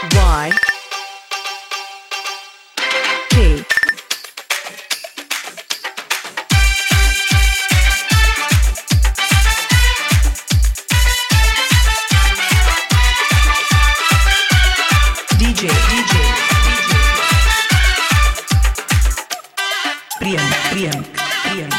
Y P. DJ DJ DJ Priyank Priyank Priyank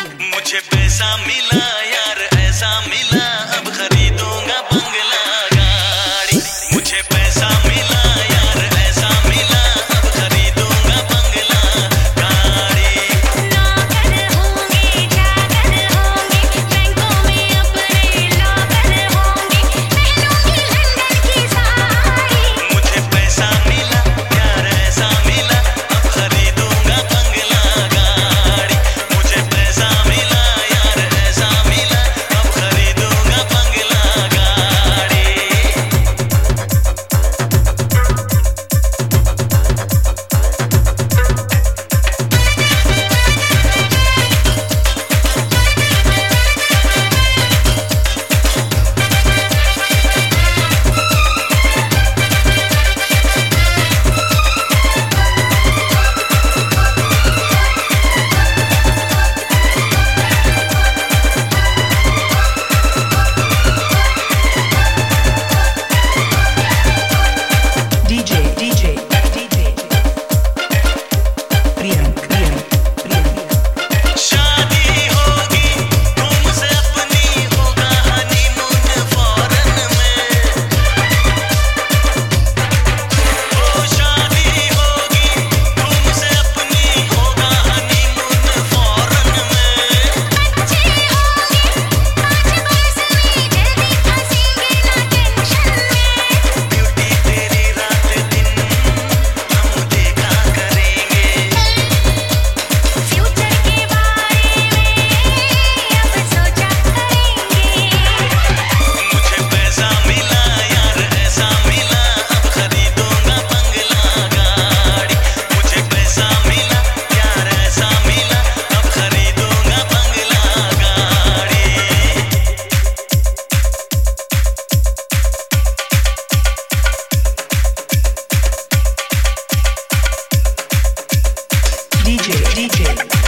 DJ, DJ.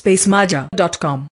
spacemaja.com.